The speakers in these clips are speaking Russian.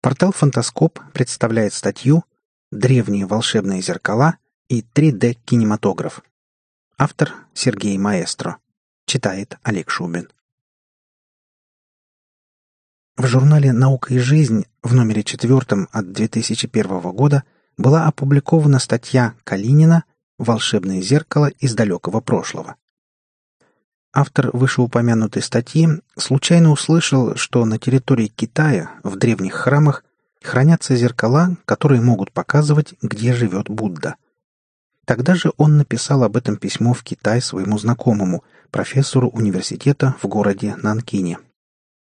Портал «Фантаскоп» представляет статью «Древние волшебные зеркала и 3D-кинематограф». Автор Сергей Маэстро. Читает Олег Шубин. В журнале «Наука и жизнь» в номере четвертом от 2001 года была опубликована статья Калинина «Волшебное зеркало из далекого прошлого». Автор вышеупомянутой статьи случайно услышал, что на территории Китая в древних храмах хранятся зеркала, которые могут показывать, где живет Будда. Тогда же он написал об этом письмо в Китай своему знакомому, профессору университета в городе Нанкине.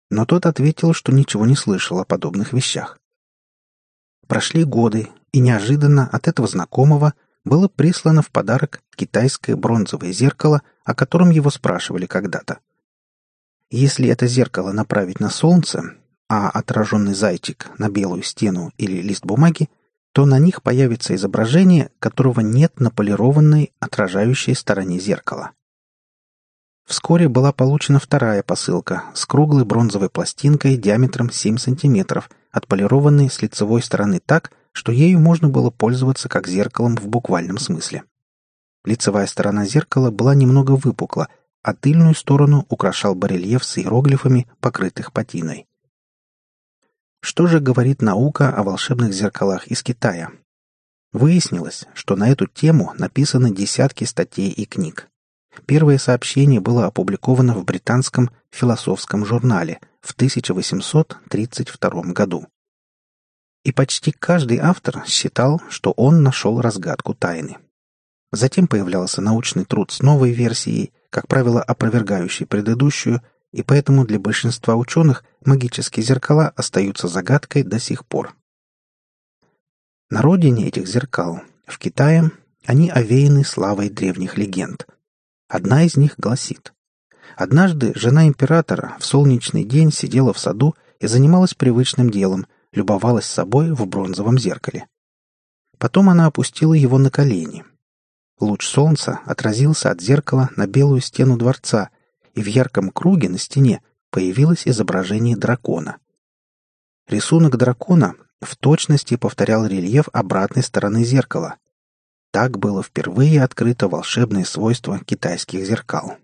Но тот ответил, что ничего не слышал о подобных вещах. Прошли годы, и неожиданно от этого знакомого было прислано в подарок китайское бронзовое зеркало, о котором его спрашивали когда-то. Если это зеркало направить на солнце, а отраженный зайчик на белую стену или лист бумаги, то на них появится изображение, которого нет на полированной, отражающей стороне зеркала. Вскоре была получена вторая посылка с круглой бронзовой пластинкой диаметром 7 см, отполированной с лицевой стороны так, что ею можно было пользоваться как зеркалом в буквальном смысле. Лицевая сторона зеркала была немного выпукла, а тыльную сторону украшал барельеф с иероглифами, покрытых патиной. Что же говорит наука о волшебных зеркалах из Китая? Выяснилось, что на эту тему написаны десятки статей и книг. Первое сообщение было опубликовано в британском философском журнале в 1832 году. И почти каждый автор считал, что он нашел разгадку тайны. Затем появлялся научный труд с новой версией, как правило, опровергающей предыдущую, и поэтому для большинства ученых магические зеркала остаются загадкой до сих пор. На родине этих зеркал, в Китае, они овеяны славой древних легенд. Одна из них гласит. Однажды жена императора в солнечный день сидела в саду и занималась привычным делом, любовалась собой в бронзовом зеркале. Потом она опустила его на колени. Луч солнца отразился от зеркала на белую стену дворца, и в ярком круге на стене появилось изображение дракона. Рисунок дракона в точности повторял рельеф обратной стороны зеркала. Так было впервые открыто волшебное свойство китайских зеркал.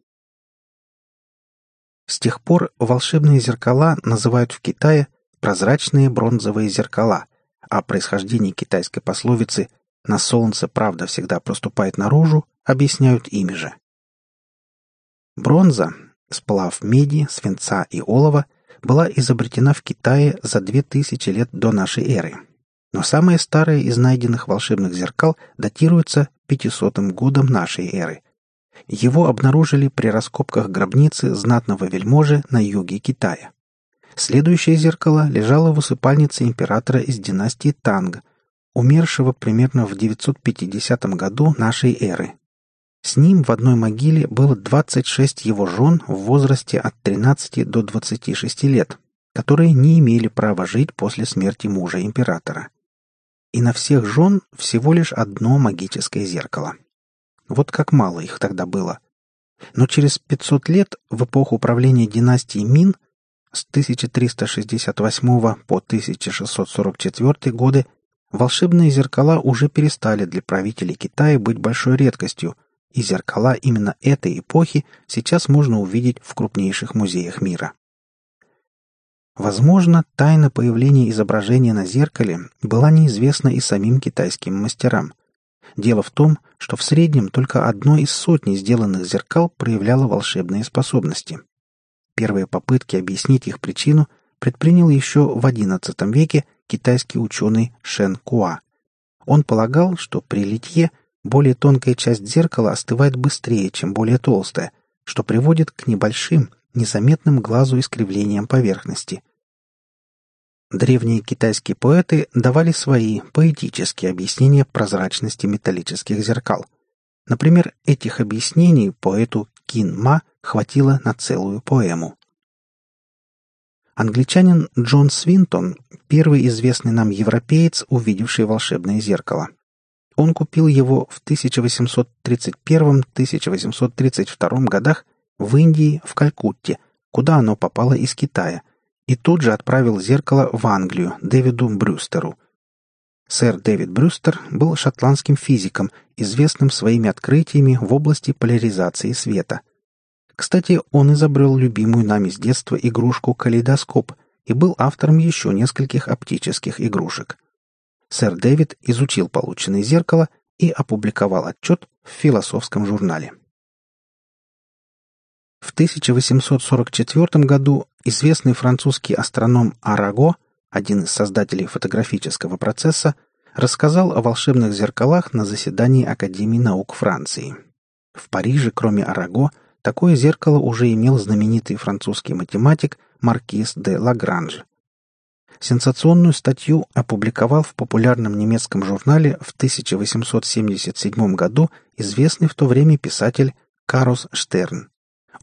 С тех пор волшебные зеркала называют в Китае прозрачные бронзовые зеркала, а происхождение китайской пословицы «на солнце правда всегда проступает наружу» объясняют ими же. Бронза, сплав меди, свинца и олова, была изобретена в Китае за 2000 лет до нашей эры. Но самое старое из найденных волшебных зеркал датируется 500 годом нашей эры. Его обнаружили при раскопках гробницы знатного вельможи на юге Китая. Следующее зеркало лежало в усыпальнице императора из династии Танг, умершего примерно в 950 году нашей эры. С ним в одной могиле было 26 его жен в возрасте от 13 до 26 лет, которые не имели права жить после смерти мужа императора. И на всех жен всего лишь одно магическое зеркало. Вот как мало их тогда было. Но через 500 лет, в эпоху правления династии Мин, с 1368 по 1644 годы волшебные зеркала уже перестали для правителей Китая быть большой редкостью, и зеркала именно этой эпохи сейчас можно увидеть в крупнейших музеях мира. Возможно, тайна появления изображения на зеркале была неизвестна и самим китайским мастерам. Дело в том, что в среднем только одно из сотни сделанных зеркал проявляло волшебные способности – Первые попытки объяснить их причину предпринял еще в XI веке китайский ученый Шен Куа. Он полагал, что при литье более тонкая часть зеркала остывает быстрее, чем более толстая, что приводит к небольшим, незаметным глазу искривлениям поверхности. Древние китайские поэты давали свои поэтические объяснения прозрачности металлических зеркал. Например, этих объяснений поэту Кин Ма хватило на целую поэму. Англичанин Джон Свинтон – первый известный нам европеец, увидевший волшебное зеркало. Он купил его в 1831-1832 годах в Индии, в Калькутте, куда оно попало из Китая, и тут же отправил зеркало в Англию Дэвиду Брюстеру. Сэр Дэвид Брюстер был шотландским физиком, известным своими открытиями в области поляризации света. Кстати, он изобрел любимую нами с детства игрушку калейдоскоп и был автором еще нескольких оптических игрушек. Сэр Дэвид изучил полученное зеркало и опубликовал отчет в философском журнале. В 1844 году известный французский астроном Араго, один из создателей фотографического процесса, рассказал о волшебных зеркалах на заседании Академии наук Франции. В Париже, кроме Араго, такое зеркало уже имел знаменитый французский математик Маркиз де Лагранж. Сенсационную статью опубликовал в популярном немецком журнале в 1877 году известный в то время писатель Карус Штерн.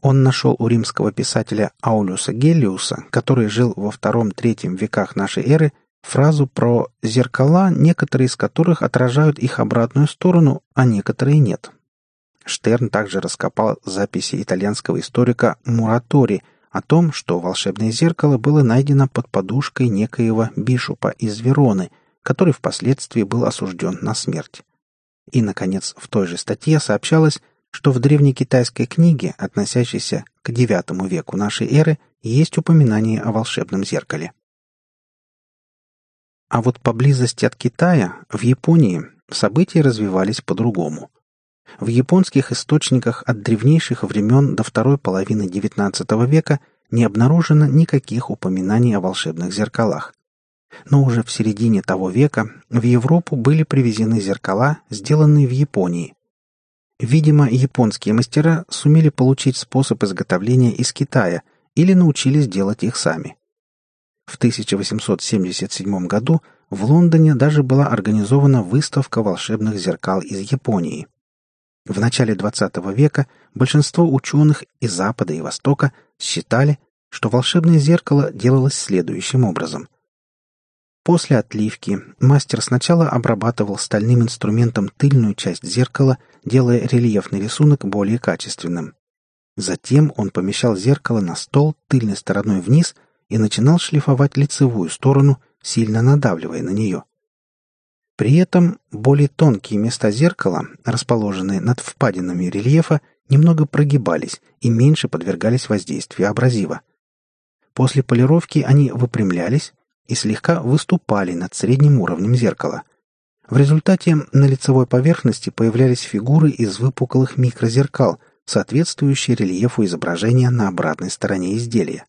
Он нашел у римского писателя Аулюса Гелиуса, который жил во втором-третьем веках нашей эры, фразу про «зеркала, некоторые из которых отражают их обратную сторону, а некоторые нет». Штерн также раскопал записи итальянского историка Муратори о том, что волшебное зеркало было найдено под подушкой некоего бишопа из Вероны, который впоследствии был осужден на смерть. И, наконец, в той же статье сообщалось, что в древнекитайской книге, относящейся к IX веку нашей эры, есть упоминание о волшебном зеркале. А вот поблизости от Китая, в Японии, события развивались по-другому. В японских источниках от древнейших времен до второй половины XIX века не обнаружено никаких упоминаний о волшебных зеркалах. Но уже в середине того века в Европу были привезены зеркала, сделанные в Японии, Видимо, японские мастера сумели получить способ изготовления из Китая или научились делать их сами. В 1877 году в Лондоне даже была организована выставка волшебных зеркал из Японии. В начале XX века большинство ученых и Запада, и Востока считали, что волшебное зеркало делалось следующим образом. После отливки мастер сначала обрабатывал стальным инструментом тыльную часть зеркала, делая рельефный рисунок более качественным. Затем он помещал зеркало на стол тыльной стороной вниз и начинал шлифовать лицевую сторону, сильно надавливая на нее. При этом более тонкие места зеркала, расположенные над впадинами рельефа, немного прогибались и меньше подвергались воздействию абразива. После полировки они выпрямлялись, и слегка выступали над средним уровнем зеркала. В результате на лицевой поверхности появлялись фигуры из выпуклых микрозеркал, соответствующие рельефу изображения на обратной стороне изделия.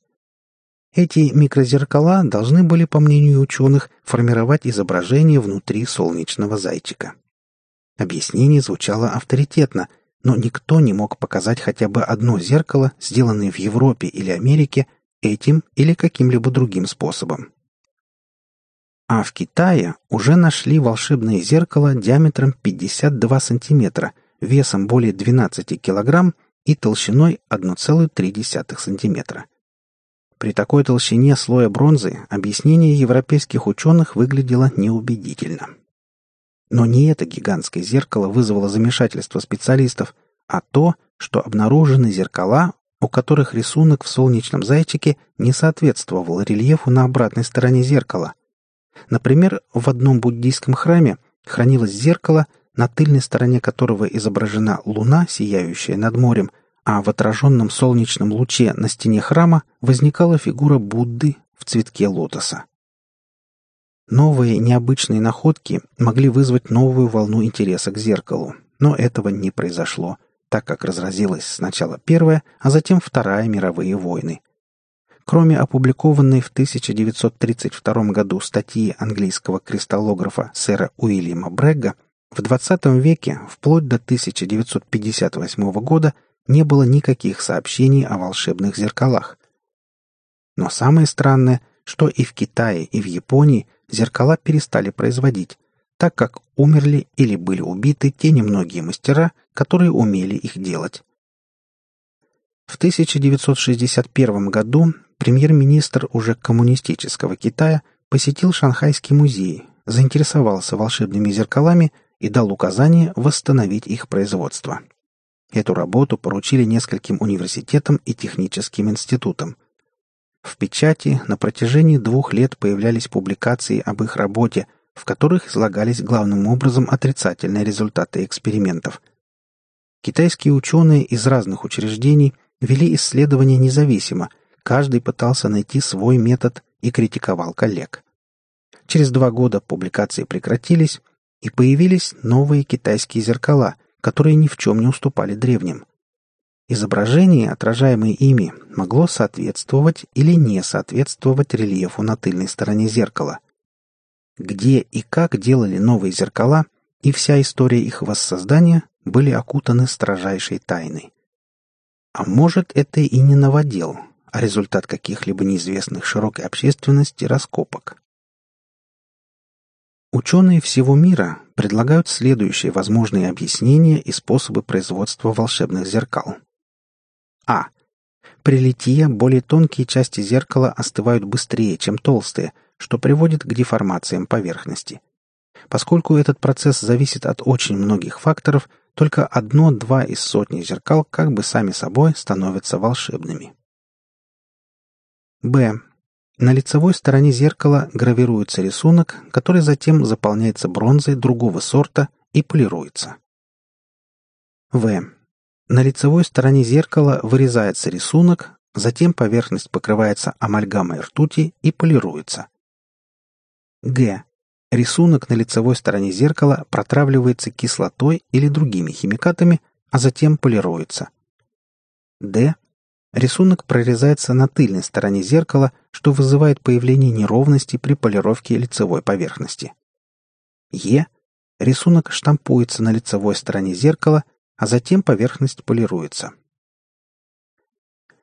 Эти микрозеркала должны были, по мнению ученых, формировать изображение внутри солнечного зайчика. Объяснение звучало авторитетно, но никто не мог показать хотя бы одно зеркало, сделанное в Европе или Америке, этим или каким-либо другим способом. А в Китае уже нашли волшебное зеркало диаметром 52 сантиметра, весом более 12 килограмм и толщиной 1,3 сантиметра. При такой толщине слоя бронзы объяснение европейских ученых выглядело неубедительно. Но не это гигантское зеркало вызвало замешательство специалистов, а то, что обнаружены зеркала, у которых рисунок в солнечном зайчике не соответствовал рельефу на обратной стороне зеркала, Например, в одном буддийском храме хранилось зеркало, на тыльной стороне которого изображена луна, сияющая над морем, а в отраженном солнечном луче на стене храма возникала фигура Будды в цветке лотоса. Новые необычные находки могли вызвать новую волну интереса к зеркалу, но этого не произошло, так как разразилась сначала Первая, а затем Вторая мировые войны. Кроме опубликованной в 1932 году статьи английского кристаллографа сэра Уильяма Брегга, в XX веке, вплоть до 1958 года, не было никаких сообщений о волшебных зеркалах. Но самое странное, что и в Китае, и в Японии зеркала перестали производить, так как умерли или были убиты те немногие мастера, которые умели их делать. В 1961 году премьер-министр уже коммунистического Китая посетил Шанхайский музей, заинтересовался волшебными зеркалами и дал указание восстановить их производство. Эту работу поручили нескольким университетам и техническим институтам. В печати на протяжении двух лет появлялись публикации об их работе, в которых излагались главным образом отрицательные результаты экспериментов. Китайские ученые из разных учреждений вели исследования независимо, каждый пытался найти свой метод и критиковал коллег. Через два года публикации прекратились, и появились новые китайские зеркала, которые ни в чем не уступали древним. Изображение, отражаемое ими, могло соответствовать или не соответствовать рельефу на тыльной стороне зеркала. Где и как делали новые зеркала и вся история их воссоздания были окутаны строжайшей тайной. А может, это и не новодел, а результат каких-либо неизвестных широкой общественности раскопок. Ученые всего мира предлагают следующие возможные объяснения и способы производства волшебных зеркал. А. При литье более тонкие части зеркала остывают быстрее, чем толстые, что приводит к деформациям поверхности. Поскольку этот процесс зависит от очень многих факторов, только одно-два из сотни зеркал как бы сами собой становятся волшебными. Б. На лицевой стороне зеркала гравируется рисунок, который затем заполняется бронзой другого сорта и полируется. В. На лицевой стороне зеркала вырезается рисунок, затем поверхность покрывается амальгамой ртути и полируется. Г. Рисунок на лицевой стороне зеркала протравливается кислотой или другими химикатами, а затем полируется. Д. Рисунок прорезается на тыльной стороне зеркала, что вызывает появление неровностей при полировке лицевой поверхности. Е. Рисунок штампуется на лицевой стороне зеркала, а затем поверхность полируется.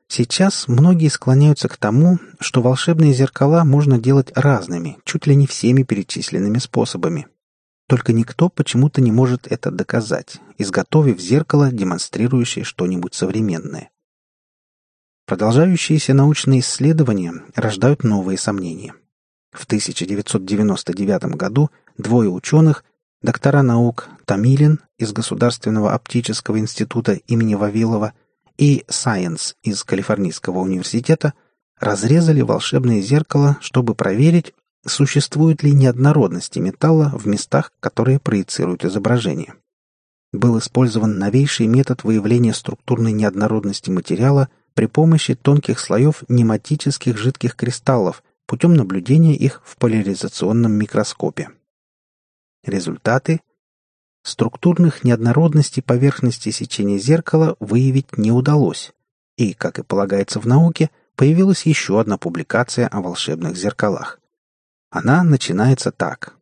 Сейчас многие склоняются к тому, что волшебные зеркала можно делать разными, чуть ли не всеми перечисленными способами. Только никто почему-то не может это доказать, изготовив зеркало, демонстрирующее что-нибудь современное. Продолжающиеся научные исследования рождают новые сомнения. В 1999 году двое ученых, доктора наук Тамилин из Государственного оптического института имени Вавилова и Сайенс из Калифорнийского университета, разрезали волшебное зеркало, чтобы проверить, существуют ли неоднородности металла в местах, которые проецируют изображение. Был использован новейший метод выявления структурной неоднородности материала при помощи тонких слоев нематических жидких кристаллов путем наблюдения их в поляризационном микроскопе. Результаты структурных неоднородностей поверхности сечения зеркала выявить не удалось, и, как и полагается в науке, появилась еще одна публикация о волшебных зеркалах. Она начинается так.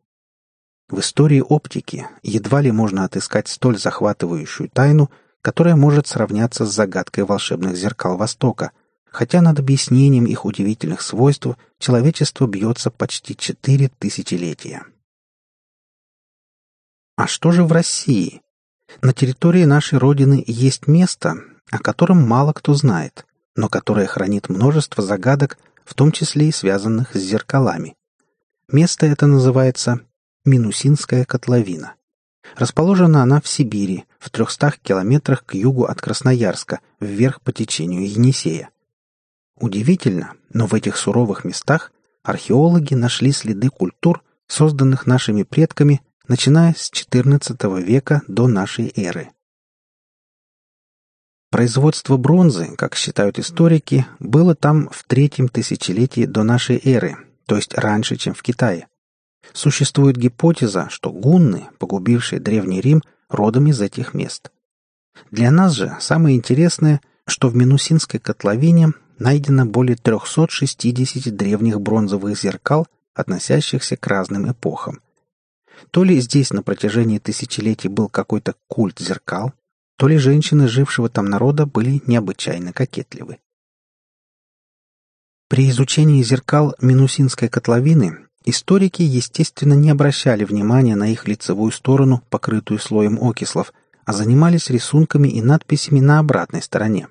В истории оптики едва ли можно отыскать столь захватывающую тайну – которая может сравняться с загадкой волшебных зеркал Востока, хотя над объяснением их удивительных свойств человечество бьется почти четыре тысячелетия. А что же в России? На территории нашей Родины есть место, о котором мало кто знает, но которое хранит множество загадок, в том числе и связанных с зеркалами. Место это называется Минусинская котловина. Расположена она в Сибири, в 300 километрах к югу от Красноярска, вверх по течению Енисея. Удивительно, но в этих суровых местах археологи нашли следы культур, созданных нашими предками, начиная с XIV века до нашей эры. Производство бронзы, как считают историки, было там в третьем тысячелетии до нашей эры, то есть раньше, чем в Китае. Существует гипотеза, что гунны, погубившие Древний Рим, родом из этих мест. Для нас же самое интересное, что в Минусинской котловине найдено более 360 древних бронзовых зеркал, относящихся к разным эпохам. То ли здесь на протяжении тысячелетий был какой-то культ зеркал, то ли женщины жившего там народа были необычайно кокетливы. При изучении зеркал Минусинской котловины Историки, естественно, не обращали внимания на их лицевую сторону, покрытую слоем окислов, а занимались рисунками и надписями на обратной стороне.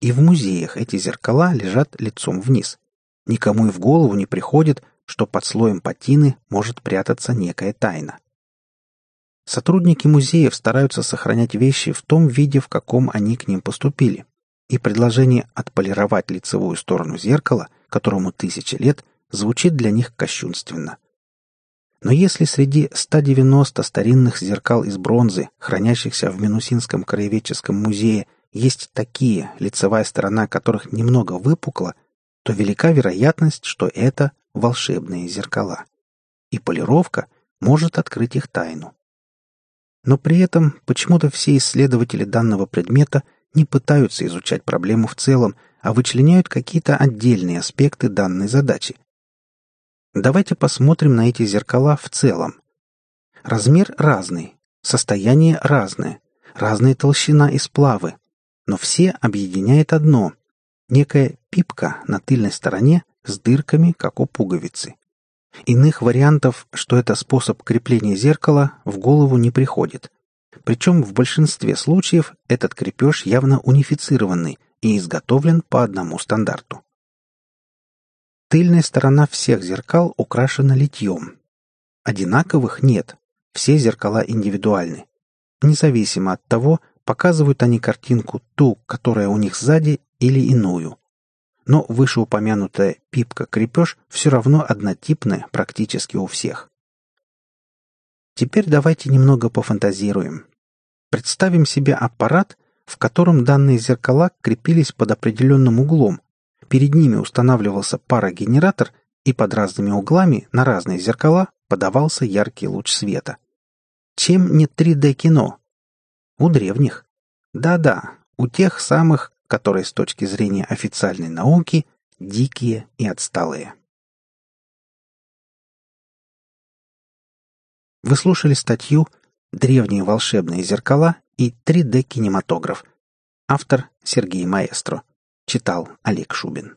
И в музеях эти зеркала лежат лицом вниз. Никому и в голову не приходит, что под слоем патины может прятаться некая тайна. Сотрудники музеев стараются сохранять вещи в том виде, в каком они к ним поступили. И предложение отполировать лицевую сторону зеркала – которому тысячи лет, звучит для них кощунственно. Но если среди 190 старинных зеркал из бронзы, хранящихся в Минусинском краеведческом музее, есть такие, лицевая сторона которых немного выпукла, то велика вероятность, что это волшебные зеркала. И полировка может открыть их тайну. Но при этом почему-то все исследователи данного предмета не пытаются изучать проблему в целом, а вычленяют какие-то отдельные аспекты данной задачи. Давайте посмотрим на эти зеркала в целом. Размер разный, состояние разное, разная толщина и сплавы, но все объединяет одно – некая пипка на тыльной стороне с дырками, как у пуговицы. Иных вариантов, что это способ крепления зеркала, в голову не приходит. Причем в большинстве случаев этот крепеж явно унифицированный и изготовлен по одному стандарту. Тыльная сторона всех зеркал украшена литьем. Одинаковых нет, все зеркала индивидуальны. Независимо от того, показывают они картинку ту, которая у них сзади, или иную но вышеупомянутая пипка-крепеж все равно однотипная практически у всех. Теперь давайте немного пофантазируем. Представим себе аппарат, в котором данные зеркала крепились под определенным углом, перед ними устанавливался парогенератор, и под разными углами на разные зеркала подавался яркий луч света. Чем не 3D-кино? У древних. Да-да, у тех самых, которые с точки зрения официальной науки дикие и отсталые. Вы слушали статью «Древние волшебные зеркала и 3D-кинематограф». Автор Сергей Маэстро. Читал Олег Шубин.